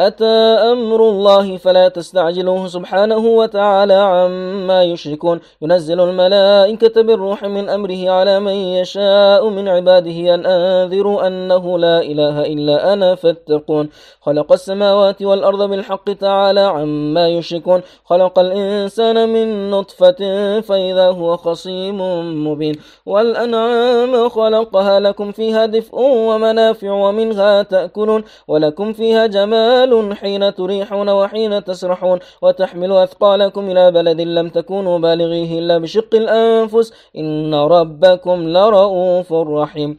أتى أمر الله فلا تستعجلوه سبحانه وتعالى عما يشركون. ينزل الملائكة بالروح من أمره على من يشاء من عباده أن أنذروا أنه لا إله إلا أنا فاتقون. خلق السماوات والأرض بالحق تعالى عما يشركون. خلق الإنسان من نطفة فإذا هو خصيم مبين. والأنعام خلقها لكم فيها دفء ومنافع ومنها تأكلون. ولكم فيها جمال جبال حين تريحون وحين تسرحون وتحمل أثقالكم إلى بلد لم تكونوا بالغيه إلا بشق الأنفس إن ربكم لرؤوف رحيم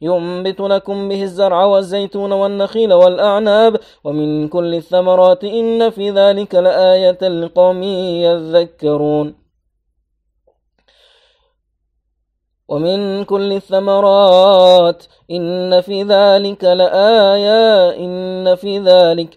ينبت لكم به الزرع والزيتون والنخيل والأعناب ومن كل الثمرات إن في ذلك لآية لقوم يذكرون. ومن كل الثمرات إن في ذلك لآية إن في ذلك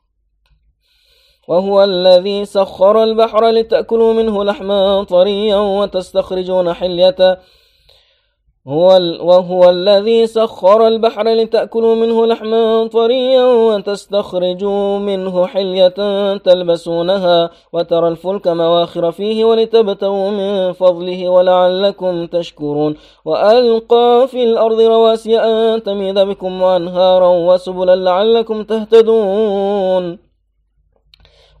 وهو الذي سخر البحر لتأكلوا منه لحما طريا وتستخرجون حلية. هو وهو الذي سخر البحر لتأكلوا منه لحما طريا وتستخرجوا منه حلية تلبسونها وترى الفلك مواخر فيه ولتبتغوا من فضله ولعلكم تشكرون. وألقى في الأرض رواسي أن تميد بكم وأنهارا وسبلا لعلكم تهتدون.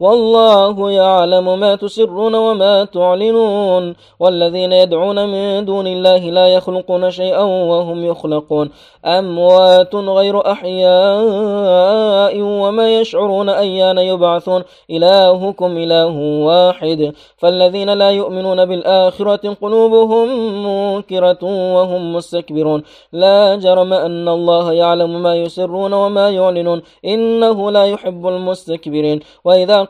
والله يعلم ما تسرون وما تعلنون والذين يدعون من دون الله لا يخلقون شيئا وهم يخلقون أموات غير أحياء وما يشعرون أيان يبعثون إلهكم إله واحد فالذين لا يؤمنون بالآخرة قلوبهم منكرة وهم مستكبرون لا جرم أن الله يعلم ما يسرون وما يعلنون إنه لا يحب المستكبرين وإذا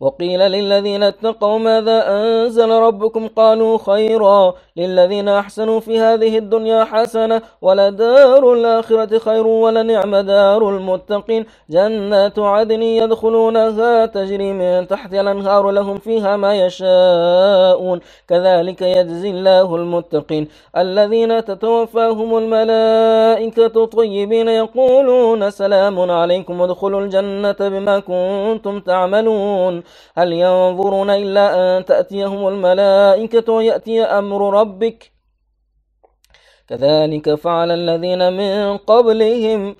وقيل للذين اتقوا ماذا أنزل ربكم؟ قالوا خيرا للذين أحسنوا في هذه الدنيا حسنة ولدار الآخرة خير ولنعم دار المتقين. جنات عدن يدخلونها تجري من تحت الأنهار لهم فيها ما يشاءون. كذلك يجزي الله المتقين. الذين تتوفاهم الملائكة طيبين يقولون سلام عليكم ادخلوا الجنة بما كنتم تعملون. هل ينظرون إلا أن تأتيهم الملائكة ويأتي أمر ربك؟ كذلك فعل الذين من قبلهم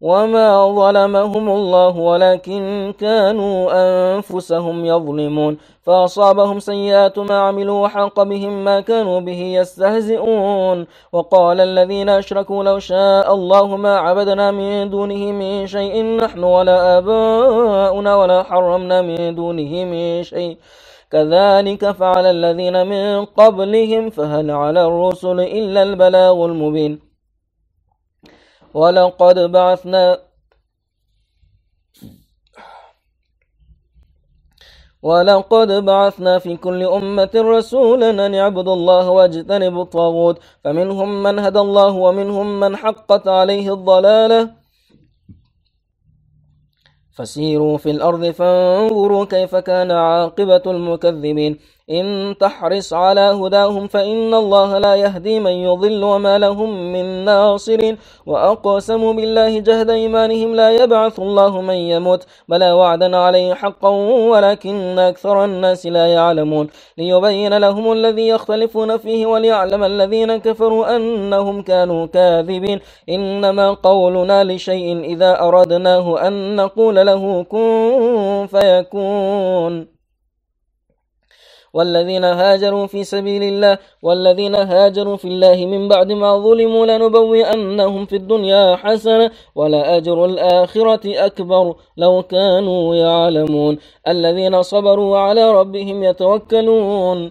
وما ظلمهم الله ولكن كانوا أنفسهم يظلمون فأصابهم سيئات ما عملوا وحق بهم ما كانوا به يستهزئون وقال الذين أشركوا لو شاء الله ما عبدنا من دونه من شيء نحن ولا آباؤنا ولا حرمنا من دونه من شيء كذلك فعل الذين من قبلهم فهل على الرسل إلا البلاغ المبين ولقد بعثنا ولقد بعثنا في كل أمة رسولا أن يعبدوا الله واجتنبوا الطاغوت. فمنهم من هدى الله ومنهم من حقت عليه الضلالة. فسيروا في الأرض فانظروا كيف كان عاقبة المكذبين. إن تحرص على هداهم فإن الله لا يهدي من يضل وما لهم من ناصر وأقسموا بالله جهد إيمانهم لا يبعث الله من يموت بلا وعدا عليه حقا ولكن أكثر الناس لا يعلمون ليبين لهم الذي يختلفون فيه وليعلم الذين كفروا أنهم كانوا كاذبين إنما قولنا لشيء إذا أردناه أن نقول له كن فيكون والذين هاجروا في سبيل الله والذين هاجروا في الله من بعد ما ظلموا لنبوئنهم في الدنيا حسنة ولأجر الآخرة أكبر لو كانوا يعلمون. الذين صبروا وعلى ربهم يتوكلون.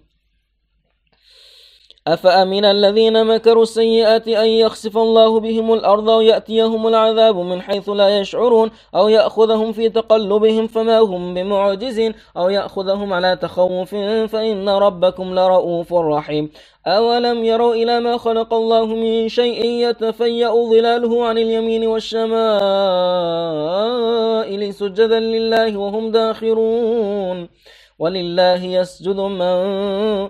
أفأمن الذين مكروا السيئات أن يخسف الله بهم الأرض ويأتيهم العذاب من حيث لا يشعرون أو يأخذهم في تقلبهم فما هم بمعجزين أو يأخذهم على تخوف فإن ربكم لرؤوف رحيم. أولم يروا إلى ما خلق الله من شيء يتفيأ ظلاله عن اليمين والشمائل سجدا لله وهم داخرون. ولله يسجد من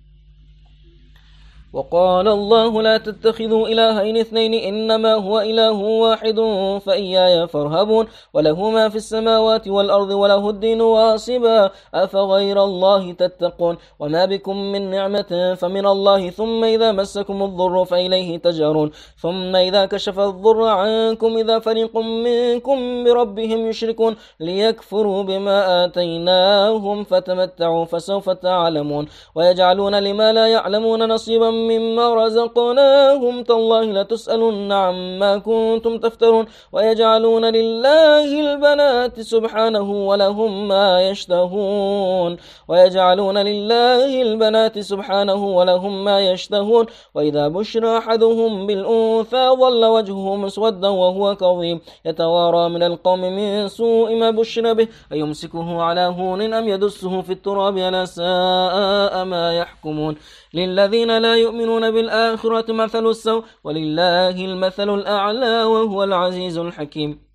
وقال الله لا تتخذوا إلهين اثنين إنما هو إله واحد فإياي فارهبون وله ما في السماوات والأرض وله الدين واصبا أفغير الله تتقون وما بكم من نعمة فمن الله ثم إذا مسكم الضر فإليه تجارون ثم إذا كشف الضر عنكم إذا فريق منكم بربهم يشركون ليكفروا بما آتيناهم فتمتعوا فسوف تعلمون ويجعلون لما لا يعلمون نصيبا مما رزقناهم تالله لتسألن عما كنتم تفترون ويجعلون لله البنات سبحانه ولهم ما يشتهون ويجعلون لله البنات سبحانه ولهم ما يشتهون وإذا بشر أحدهم بالأنثى ظل وجهه مسودا وهو كظيم يتوارى من القوم من سوء ما بشر به أيمسكه على هون أم يدسه في التراب ألا ساء ما يحكمون للذين لا يؤمنون بالآخرة مثل السوء ولله المثل الأعلى وهو العزيز الحكيم.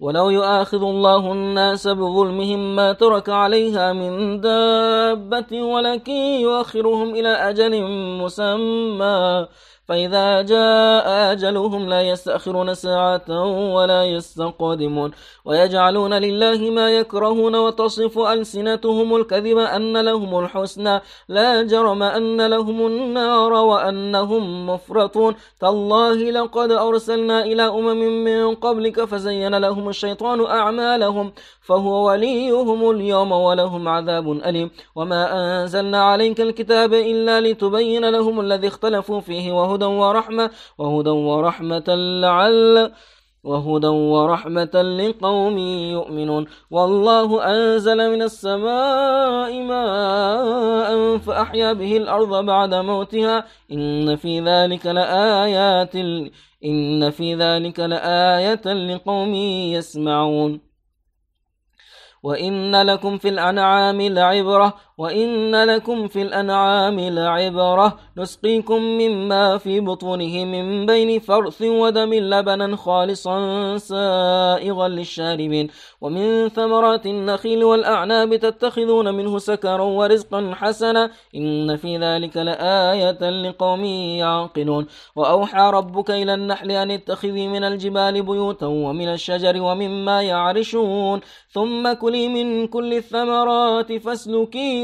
ولو يؤاخذ الله الناس بظلمهم ما ترك عليها من دابة ولكن يؤخرهم إلى أجل مسمى. فإذا جاء أجلهم لا يستأخرون ساعة ولا يستقدمون ويجعلون لله ما يكرهون وتصف ألسنتهم الكذب أن لهم الحسنى لا جرم أن لهم النار وأنهم مفرطون تالله لقد أرسلنا إلى أمم من قبلك فزين لهم الشيطان أعمالهم فهو وليهم اليوم ولهم عذاب أليم وما أنزلنا عليك الكتاب إلا لتبين لهم الذي اختلفوا فيه وهدى ورحمة وهدى ورحمة لعل وهدى ورحمة لقوم يؤمنون. والله أنزل من السماء ماء فأحيا به الأرض بعد موتها. إن في ذلك لآيات إن في ذلك لآية لقوم يسمعون. وإن لكم في الأنعام لعبرة وإن لكم في الأنعام لعبرة نسقيكم مما في بطونه من بين فرث ودم لبنا خالصا سائغا للشاربين ومن ثمرات النخيل والأعناب تتخذون منه سكرا ورزقا حسنا إن في ذلك لآية لقوم يعقلون وأوحى ربك إلى النحل أن اتخذي من الجبال بيوتا ومن الشجر ومما يعرشون ثم كلي من كل الثمرات فاسلكي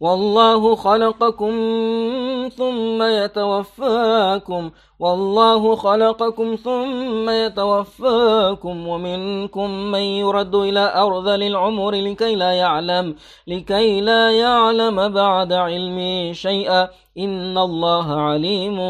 والله خلقكم ثم يتوفاكم. والله خلقكم ثم يتوفاكم. ومنكم من يرد إلى أرض العمر لكي لا يعلم لكي لا يعلم بعد علم شيئا. إن الله عليم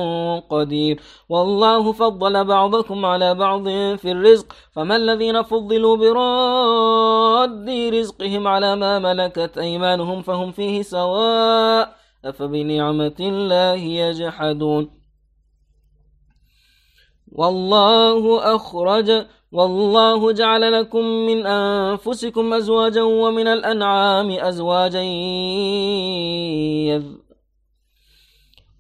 قدير. والله فضل بعضكم على بعض في الرزق. فما الذين فضلوا براد رزقهم على ما ملكت أيمانهم فهم فيه سواء أفبنعمة الله يجحدون. والله أخرج والله جعل لكم من أنفسكم أزواجا ومن الأنعام أزواجا يذ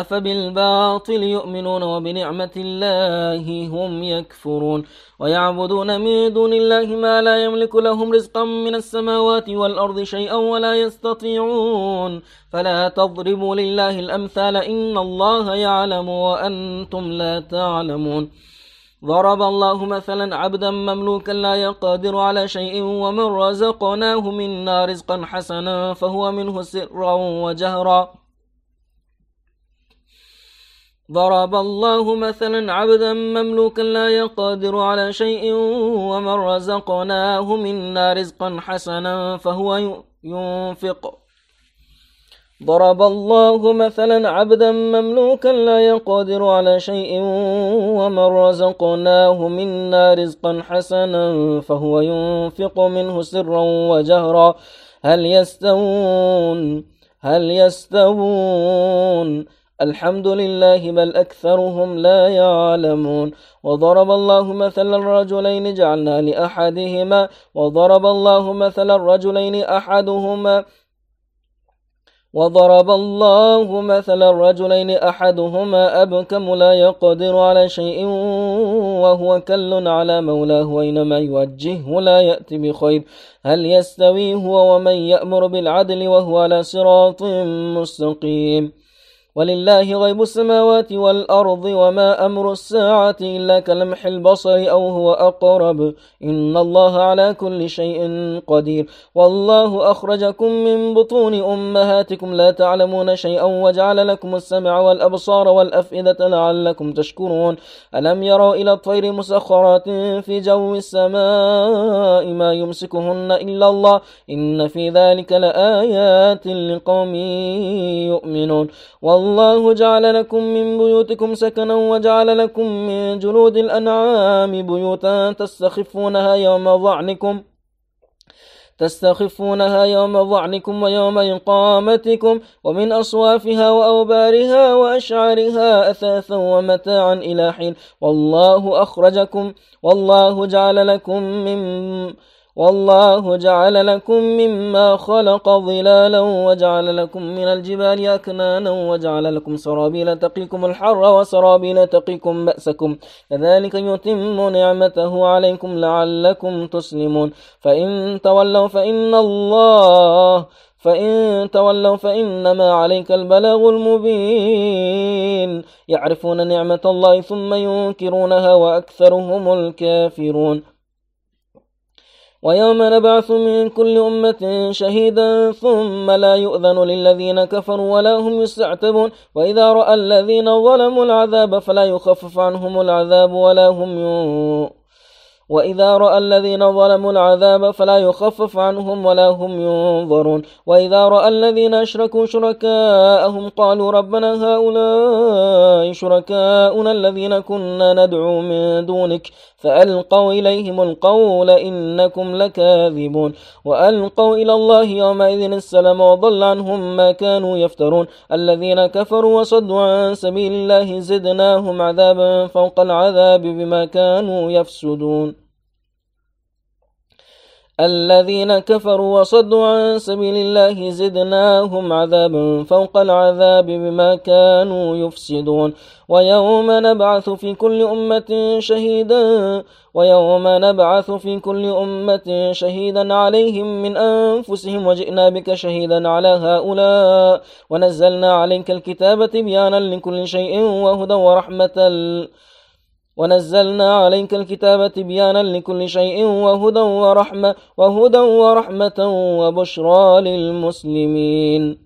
أفبالباطل يؤمنون وبنعمة الله هم يكفرون ويعبدون من دون الله ما لا يملك لهم رزقا من السماوات والأرض شيئا ولا يستطيعون فلا تضربوا لله الأمثال إن الله يعلم وأنتم لا تعلمون ضرب الله مثلا عبدا مملوكا لا يقدر على شيء ومن رزقناه منا رزقا حسنا فهو منه سرا وجهرا ضرب الله مثلا عبدا مملوكا لا يقدر على شيء ومن رزقناه منا رزقا حسنا فهو ينفق. ضرب الله مثلا عبدا مملوكا لا يقدر على شيء ومن رزقناه منا رزقا حسنا فهو ينفق منه سرا وجهرا. هل يستوون؟ هل يستوون؟ الحمد لله بل أكثرهم لا يعلمون. وضرب الله مثلا الرجلين جعلنا لأحدهما وضرب الله مثلا الرجلين أحدهما وضرب الله مثلا الرجلين أحدهما. أبكم لا يقدر على شيء وهو كل على مولاه وإنما يوجهه لا يأتي بخير. هل يستوي هو ومن يأمر بالعدل وهو على صراط مستقيم؟ ولله غيب السماوات والأرض وما أمر الساعة إلا كلمح البصر أو هو أقرب. إن الله على كل شيء قدير. والله أخرجكم من بطون أمهاتكم لا تعلمون شيئا وجعل لكم السمع والأبصار والأفئدة لعلكم تشكرون. ألم يروا إلى الطير مسخرات في جو السماء ما يمسكهن إلا الله؟ إن في ذلك لآيات لقوم يؤمنون. والله والله جعل لكم من بيوتكم سكنا وجعل لكم من جلود الأنعام بيوتا تستخفونها يوم ظعنكم تستخفونها يوم ضعنكم ويوم إقامتكم ومن أصوافها وأوبارها وأشعارها أثاثا ومتاعا إلى حين والله أخرجكم والله جعل لكم من والله جعل لكم مما خلق ظلالا وجعل لكم من الجبال أكنانا وجعل لكم سرابيل تقيكم الحر وسرابيل تقيكم بأسكم. كذلك يتم نعمته عليكم لعلكم تسلمون. فإن تولوا فإن الله فإن تولوا فإنما عليك البلاغ المبين. يعرفون نعمة الله ثم ينكرونها وأكثرهم الكافرون. ويوم نبعث من كل أمة شهيدا ثم لا يؤذن للذين كفروا ولا هم يستعتبون. وإذا رأى الذين ظلموا العذاب فلا يخفف عنهم العذاب ولا هم يؤذنون وإذا رأى الذين ظلموا العذاب فلا يخفف عنهم ولا هم ينظرون. وإذا رأى الذين أشركوا شركاءهم قالوا ربنا هؤلاء شركاؤنا الذين كنا ندعو من دونك. فألقوا إليهم القول إنكم لكاذبون. وألقوا إلى الله يومئذ السلام وضل عنهم ما كانوا يفترون. الذين كفروا وصدوا عن سبيل الله زدناهم عذابا فوق العذاب بما كانوا يفسدون. الذين كفروا وصدوا عن سبيل الله زدناهم عذابا فوق العذاب بما كانوا يفسدون. ويوم نبعث في كل أمة شهيدا ويوم نبعث في كل أمة شهيدا عليهم من أنفسهم. وجئنا بك شهيدا على هؤلاء ونزلنا عليك الكتاب تبيانا لكل شيء وهدى ورحمة ونزلنا عليك الكتاب تبيانا لكل شيء وهدى ورحمة وهدى ورحمة وبشرى للمسلمين.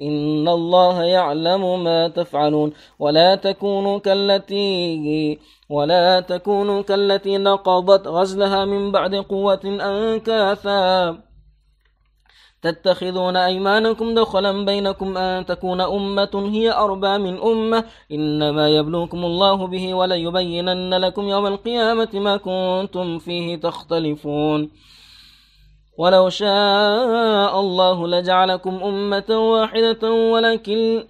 إن الله يعلم ما تفعلون ولا تكونوا كالتي ولا تكونوا كالتي نقضت غزلها من بعد قوة أنكاثا. تتخذون أيمانكم دخلا بينكم أن تكون أمة هي أربى من أمة. إنما يبلوكم الله به وليبينن لكم يوم القيامة ما كنتم فيه تختلفون. ولو شاء الله لجعلكم أمة واحدة ولكن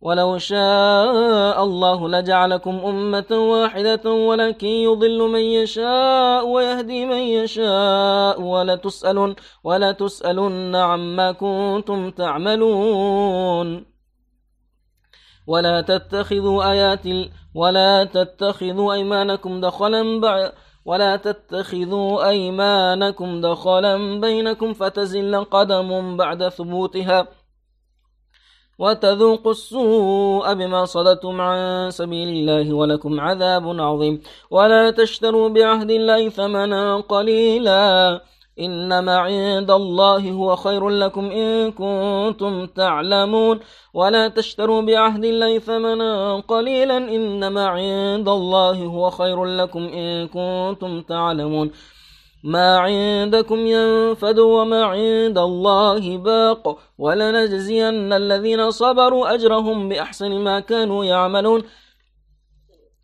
ولو شاء الله لجعلكم أمة واحدة ولكن يضل من يشاء ويهدي من يشاء ولا تسألن, ولا تسألن عما كنتم تعملون. ولا تتخذوا آيات ولا تتخذوا أيمانكم دخلا بعد ولا تتخذوا أيمانكم دخلا بينكم فتزل قدم بعد ثبوتها وتذوقوا السوء بما صدتم عن سبيل الله ولكم عذاب عظيم. ولا تشتروا بعهد الله ثمنا قليلا. إنما عند الله هو خير لكم إن كنتم تعلمون. ولا تشتروا بعهد الله ثمنا قليلا إنما عند الله هو خير لكم إن كنتم تعلمون. ما عندكم ينفد وما عند الله باق. ولنجزين الذين صبروا أجرهم بأحسن ما كانوا يعملون.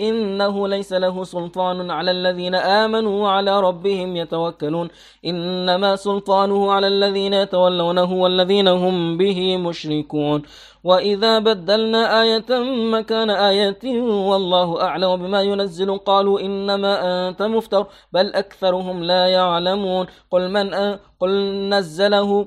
إنه ليس له سلطان على الذين آمنوا وعلى ربهم يتوكلون. إنما سلطانه على الذين يتولونه والذين هم به مشركون. وإذا بدلنا آية مكان آية والله أعلم بما ينزل. قالوا إنما أنت مفتر بل أكثرهم لا يعلمون. قل من قل نزله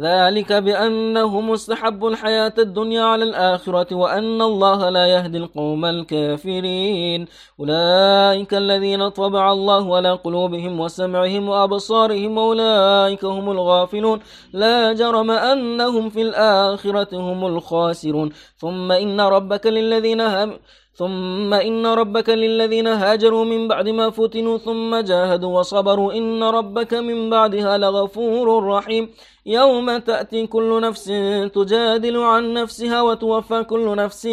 ذلك بأنه مستحب الحياة الدنيا على الآخرة وأن الله لا يهدي القوم الكافرين. أولئك الذين طبع الله على قلوبهم وسمعهم وأبصارهم أولئك هم الغافلون. لا جرم أنهم في الآخرة هم الخاسرون. ثم إن ربك للذين هم ثم إن ربك للذين هاجروا من بعد ما فتنوا ثم جاهدوا وصبروا إن ربك من بعدها لغفور رحيم. يوم تأتي كل نفس تجادل عن نفسها وتوفى كل نفس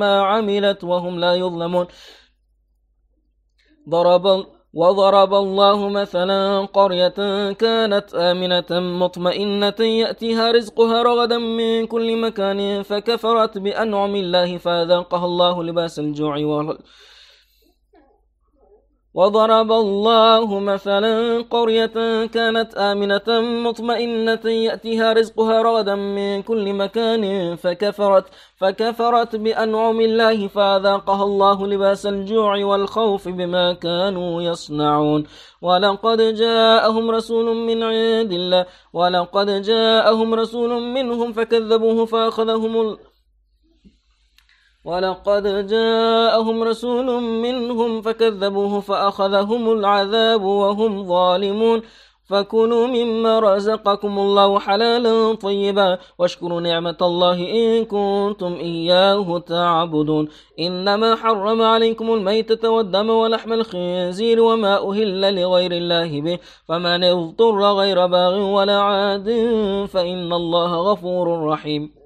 ما عملت وهم لا يظلمون. ضرب وضرب الله مثلا قرية كانت آمنة مطمئنة يأتيها رزقها رغدا من كل مكان فكفرت بأنعم الله فذاقها الله لباس الجوع وضرب الله مثلا قرية كانت آمنة مطمئنة يأتيها رزقها رغدا من كل مكان فكفرت فكفرت بأنعم الله فأذاقها الله لباس الجوع والخوف بما كانوا يصنعون. ولقد جاءهم رسول من عند الله ولقد جاءهم رسول منهم فكذبوه فأخذهم ولقد جاءهم رسول منهم فكذبوه فأخذهم العذاب وهم ظالمون فكلوا مما رزقكم الله حلالا طيبا واشكروا نعمة الله إن كنتم إياه تعبدون إنما حرم عليكم الميتة والدم ولحم الخنزير وما أهل لغير الله به فمن اضطر غير باغ ولا عاد فإن الله غفور رحيم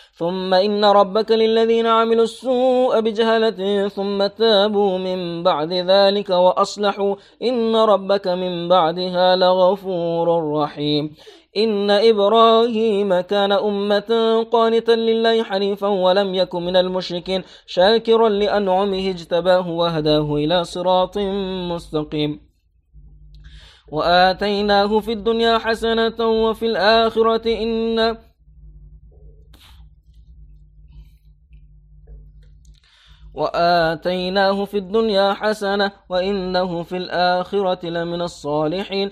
ثم إن ربك للذين عملوا السوء بجهالة ثم تابوا من بعد ذلك وأصلحوا إن ربك من بعدها لغفور رحيم. إن إبراهيم كان أمة قانتا لله حنيفا ولم يكن من المشركين شاكرا لأنعمه اجتباه وهداه إلى صراط مستقيم. وآتيناه في الدنيا حسنة وفي الآخرة إن وآتيناه في الدنيا حسنة وإنه في الآخرة لمن الصالحين.